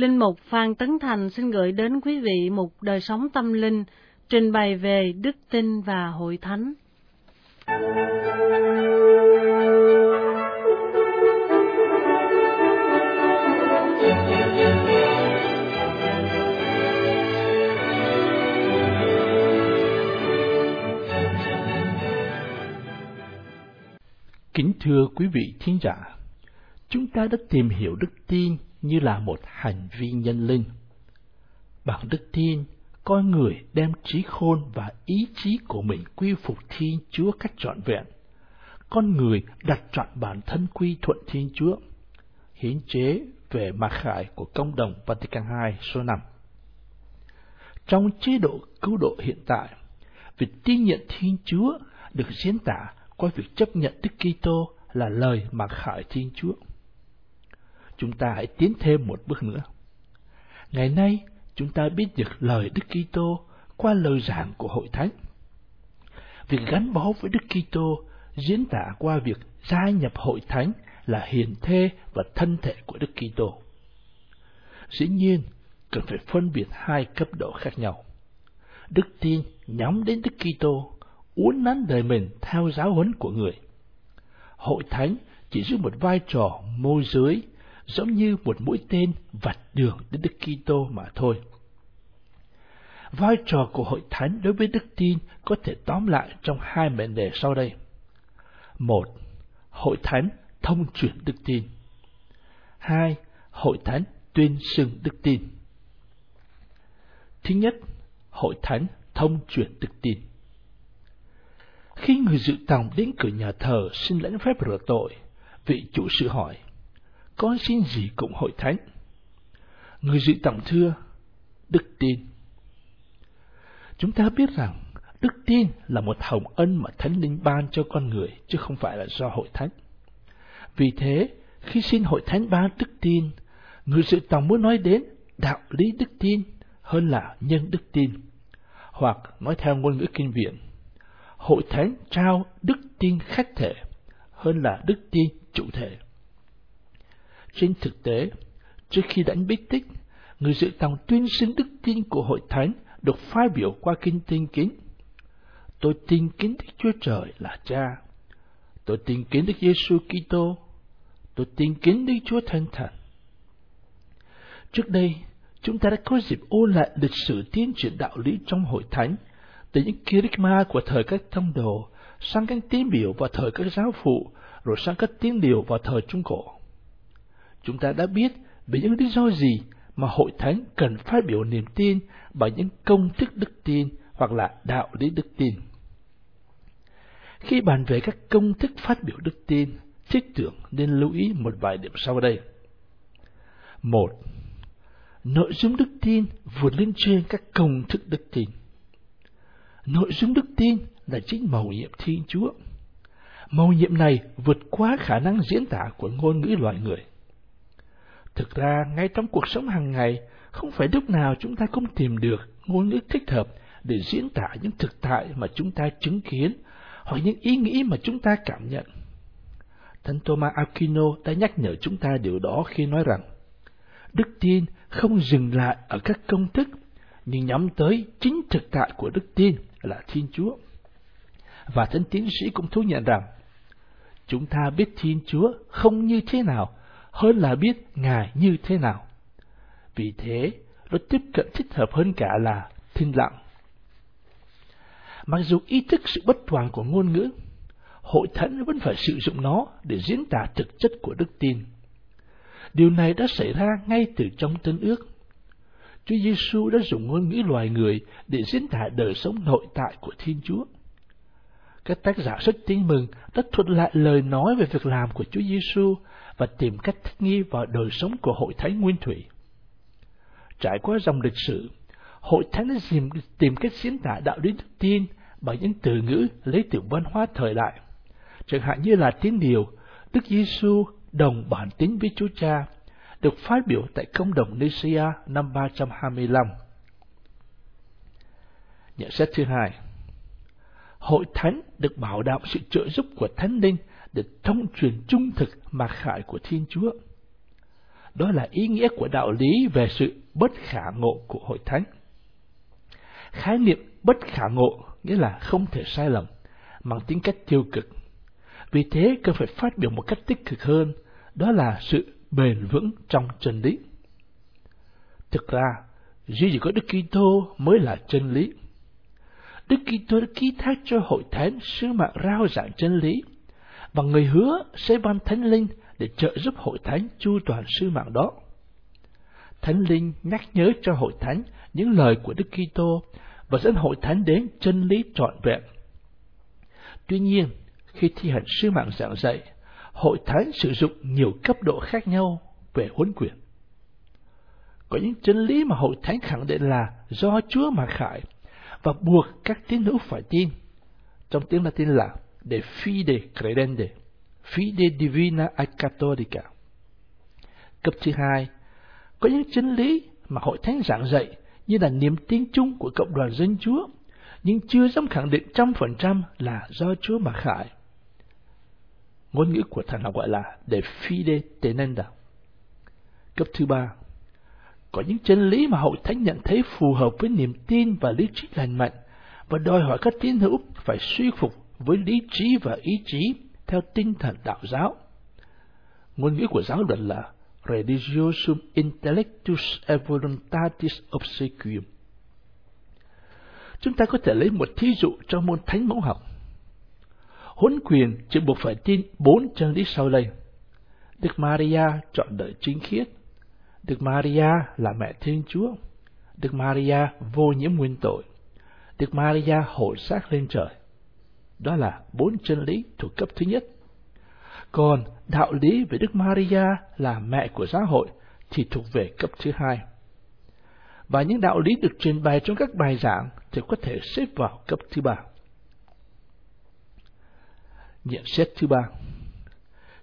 Linh Mục Phan Tấn Thành xin gửi đến quý vị một đời sống tâm linh, trình bày về đức tin và hội thánh. Kính thưa quý vị thính giả, chúng ta đã tìm hiểu đức tin như là một hành vi nhân linh. Bằng đức tin, con người đem trí khôn và ý chí của mình quy phục Thiên Chúa cách trọn vẹn. Con người đặt trọn bản thân quy thuận Thiên Chúa. Hiến chế về mặc khải của Công đồng Vatican II số 5 Trong chế độ cứu độ hiện tại, việc tin nhận Thiên Chúa được diễn tả qua việc chấp nhận Đức Kitô là lời mặc khải Thiên Chúa chúng ta hãy tiến thêm một bước nữa. Ngày nay, chúng ta biết được lời Đức Kitô qua lời giảng của hội thánh. Việc gắn bó với Đức Kitô diễn tả qua việc gia nhập hội thánh là hiền thê và thân thể của Đức Kitô. Dĩ nhiên, cần phải phân biệt hai cấp độ khác nhau. Đức tin nhắm đến Đức Kitô, uốn nắn đời mình theo giáo huấn của người. Hội thánh chỉ giữ một vai trò môi giới giống như một mũi tên vạch đường đến Đức Kitô mà thôi. Vai trò của hội thánh đối với đức tin có thể tóm lại trong hai mệnh đề sau đây. Một, hội thánh thông truyền đức tin. Hai, hội thánh tuyên xưng đức tin. Thứ nhất, hội thánh thông truyền đức tin. Khi người dự tòng đến cửa nhà thờ xin lãnh phép rửa tội, vị chủ sự hỏi, con xin gì cũng hội thánh. Người dự tặng thưa, đức tin. Chúng ta biết rằng đức tin là một hồng ân mà Thánh Linh ban cho con người, chứ không phải là do hội thánh. Vì thế, khi xin hội thánh ban đức tin, người dự tổng muốn nói đến đạo lý đức tin hơn là nhân đức tin. Hoặc nói theo ngôn ngữ kinh viện, hội thánh trao đức tin khách thể hơn là đức tin chủ thể. Trên thực tế, trước khi đánh bích tích, người dự tòng tuyên xưng đức tin của hội thánh được phát biểu qua kinh tinh kính. Tôi tin kính Đức Chúa Trời là Cha. Tôi tin kính Đức Giêsu Kitô. Tôi tin kính Đức Chúa Thánh Thần. Trước đây, chúng ta đã có dịp ôn lại lịch sử tiến triển đạo lý trong hội thánh, từ những kerygma của thời các thông đồ, sang các tín biểu vào thời các giáo phụ, rồi sang các tín điều vào thời Trung Cổ chúng ta đã biết về những lý do gì mà hội thánh cần phát biểu niềm tin bằng những công thức đức tin hoặc là đạo lý đức tin. Khi bàn về các công thức phát biểu đức tin, trích tưởng nên lưu ý một vài điểm sau đây. Một, nội dung đức tin vượt lên trên các công thức đức tin. Nội dung đức tin là chính màu nhiệm Thiên Chúa. Màu nhiệm này vượt quá khả năng diễn tả của ngôn ngữ loài người. Thực ra, ngay trong cuộc sống hàng ngày, không phải lúc nào chúng ta cũng tìm được ngôn ngữ thích hợp để diễn tả những thực tại mà chúng ta chứng kiến hoặc những ý nghĩ mà chúng ta cảm nhận. Thánh Thomas Aquino đã nhắc nhở chúng ta điều đó khi nói rằng đức tin không dừng lại ở các công thức nhưng nhắm tới chính thực tại của đức tin là Thiên Chúa. Và thánh tiến sĩ cũng thú nhận rằng chúng ta biết Thiên Chúa không như thế nào hơn là biết Ngài như thế nào. Vì thế, nó tiếp cận thích hợp hơn cả là thinh lặng. Mặc dù ý thức sự bất toàn của ngôn ngữ, hội thánh vẫn phải sử dụng nó để diễn tả thực chất của đức tin. Điều này đã xảy ra ngay từ trong tân ước. Chúa Giêsu đã dùng ngôn ngữ loài người để diễn tả đời sống nội tại của Thiên Chúa. Các tác giả sách tin mừng đã thuật lại lời nói về việc làm của Chúa Giêsu và tìm cách thích nghi vào đời sống của hội thánh nguyên thủy. Trải qua dòng lịch sử, hội thánh đã tìm, tìm cách diễn tả đạo lý đức tin bằng những từ ngữ lấy từ văn hóa thời đại. Chẳng hạn như là tiếng điều, Đức Giêsu đồng bản tính với Chúa Cha, được phát biểu tại công đồng Nicaea năm 325. Nhận xét thứ hai, hội thánh được bảo đảm sự trợ giúp của thánh linh để thông truyền trung thực mặc khải của Thiên Chúa. đó là ý nghĩa của đạo lý về sự bất khả ngộ của hội thánh. Khái niệm bất khả ngộ nghĩa là không thể sai lầm, mang tính cách tiêu cực. Vì thế cần phải phát biểu một cách tích cực hơn, đó là sự bền vững trong chân lý. Thực ra, duy chỉ có Đức Kitô mới là chân lý. Đức Kitô đã ký thác cho hội thánh sứ mạng rao giảng chân lý, và người hứa sẽ ban thánh linh để trợ giúp hội thánh chu toàn sứ mạng đó. Thánh linh nhắc nhớ cho hội thánh những lời của Đức Kitô và dẫn hội thánh đến chân lý trọn vẹn. Tuy nhiên, khi thi hành sứ mạng giảng dạy, hội thánh sử dụng nhiều cấp độ khác nhau về huấn quyền. Có những chân lý mà hội thánh khẳng định là do Chúa mà khải và buộc các tín hữu phải tin. Trong tiếng Latin là de fide credende, fide divina et catholica. Cấp thứ hai, có những chân lý mà hội thánh giảng dạy như là niềm tin chung của cộng đoàn dân Chúa, nhưng chưa dám khẳng định trăm phần trăm là do Chúa mà khải. Ngôn ngữ của thần học gọi là de fide tenenda. Cấp thứ ba, có những chân lý mà hội thánh nhận thấy phù hợp với niềm tin và lý trí lành mạnh và đòi hỏi các tín hữu phải suy phục với lý trí và ý chí theo tinh thần đạo giáo. Ngôn ngữ của giáo luật là Religiosum intellectus et voluntatis obsequium. Chúng ta có thể lấy một thí dụ trong môn thánh mẫu học. Huấn quyền chỉ buộc phải tin bốn chân lý sau đây. Đức Maria chọn đời chính khiết. Đức Maria là mẹ Thiên Chúa. Đức Maria vô nhiễm nguyên tội. Đức Maria hộ xác lên trời. Đó là bốn chân lý thuộc cấp thứ nhất. Còn đạo lý về Đức Maria là mẹ của giáo hội thì thuộc về cấp thứ hai. Và những đạo lý được truyền bày trong các bài giảng thì có thể xếp vào cấp thứ ba. Nhận xét thứ ba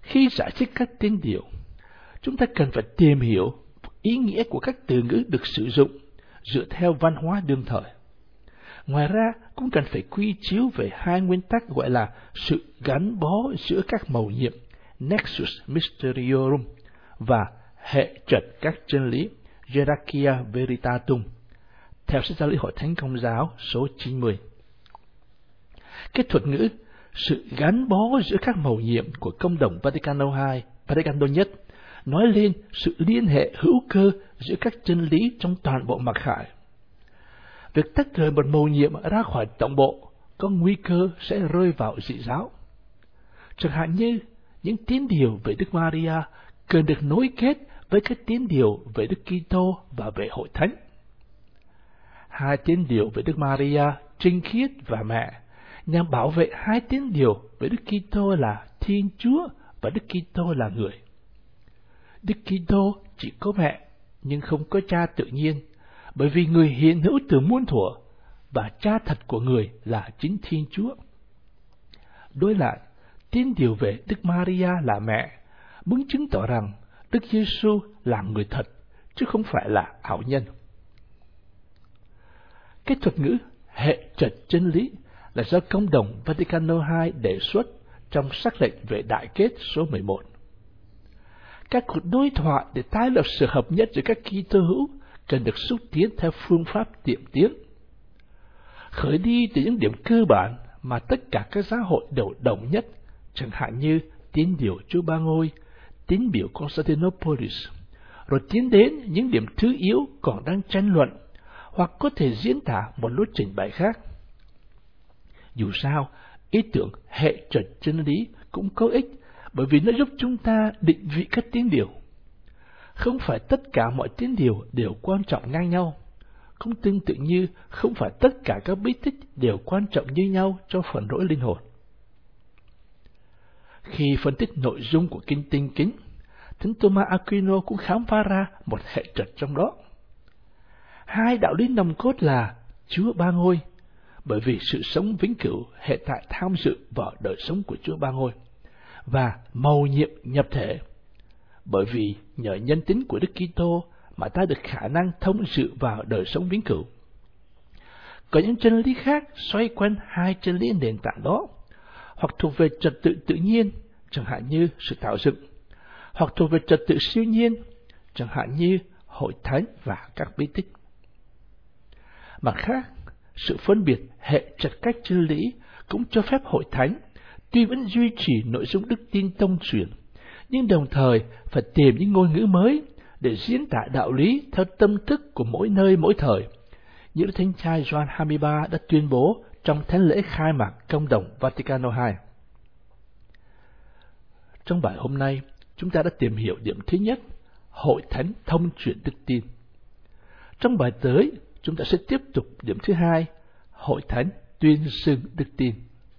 Khi giải thích các tín điều, chúng ta cần phải tìm hiểu ý nghĩa của các từ ngữ được sử dụng dựa theo văn hóa đương thời. Ngoài ra, cũng cần phải quy chiếu về hai nguyên tắc gọi là sự gắn bó giữa các mầu nhiệm Nexus Mysteriorum và hệ trật các chân lý Hierarchia Veritatum theo sách giáo lý hội thánh công giáo số 90. Cái thuật ngữ sự gắn bó giữa các mầu nhiệm của công đồng Vatican II, Vaticano nhất nói lên sự liên hệ hữu cơ giữa các chân lý trong toàn bộ mặc khải việc tách rời một mầu nhiệm ra khỏi tổng bộ, có nguy cơ sẽ rơi vào dị giáo. Chẳng hạn như những tín điều về Đức Maria cần được nối kết với các tín điều về Đức Kitô và về hội thánh. Hai tín điều về Đức Maria trinh khiết và mẹ, nhằm bảo vệ hai tín điều về Đức Kitô là Thiên Chúa và Đức Kitô là người. Đức Kitô chỉ có mẹ, nhưng không có cha tự nhiên bởi vì người hiện hữu từ muôn thuở và cha thật của người là chính Thiên Chúa. Đối lại, tin điều về Đức Maria là mẹ, muốn chứng tỏ rằng Đức Giêsu là người thật, chứ không phải là ảo nhân. Cái thuật ngữ hệ trật chân lý là do công đồng Vaticano II đề xuất trong sắc lệnh về đại kết số 11. Các cuộc đối thoại để tái lập sự hợp nhất giữa các Kitô hữu cần được xúc tiến theo phương pháp tiệm tiến. Khởi đi từ những điểm cơ bản mà tất cả các giáo hội đều đồng nhất, chẳng hạn như tín điều Chúa Ba Ngôi, tín biểu Constantinopolis, rồi tiến đến những điểm thứ yếu còn đang tranh luận, hoặc có thể diễn tả một lối trình bày khác. Dù sao, ý tưởng hệ trật chân lý cũng có ích bởi vì nó giúp chúng ta định vị các tín điều không phải tất cả mọi tín điều đều quan trọng ngang nhau. Cũng tương tự như không phải tất cả các bí tích đều quan trọng như nhau cho phần rỗi linh hồn. Khi phân tích nội dung của kinh tinh kính, Thánh Thomas Aquino cũng khám phá ra một hệ trật trong đó. Hai đạo lý nòng cốt là Chúa Ba Ngôi, bởi vì sự sống vĩnh cửu hệ tại tham dự vào đời sống của Chúa Ba Ngôi, và màu nhiệm nhập thể bởi vì nhờ nhân tính của Đức Kitô mà ta được khả năng thông sự vào đời sống vĩnh cửu. Có những chân lý khác xoay quanh hai chân lý nền tảng đó, hoặc thuộc về trật tự tự nhiên, chẳng hạn như sự tạo dựng, hoặc thuộc về trật tự siêu nhiên, chẳng hạn như hội thánh và các bí tích. Mặt khác, sự phân biệt hệ chặt cách chân lý cũng cho phép hội thánh tuy vẫn duy trì nội dung đức tin tông truyền, nhưng đồng thời phải tìm những ngôn ngữ mới để diễn tả đạo lý theo tâm thức của mỗi nơi mỗi thời. Như Đức Thánh Cha Gioan 23 đã tuyên bố trong thánh lễ khai mạc công đồng Vaticano II. Trong bài hôm nay, chúng ta đã tìm hiểu điểm thứ nhất, hội thánh thông truyền đức tin. Trong bài tới, chúng ta sẽ tiếp tục điểm thứ hai, hội thánh tuyên xưng đức tin.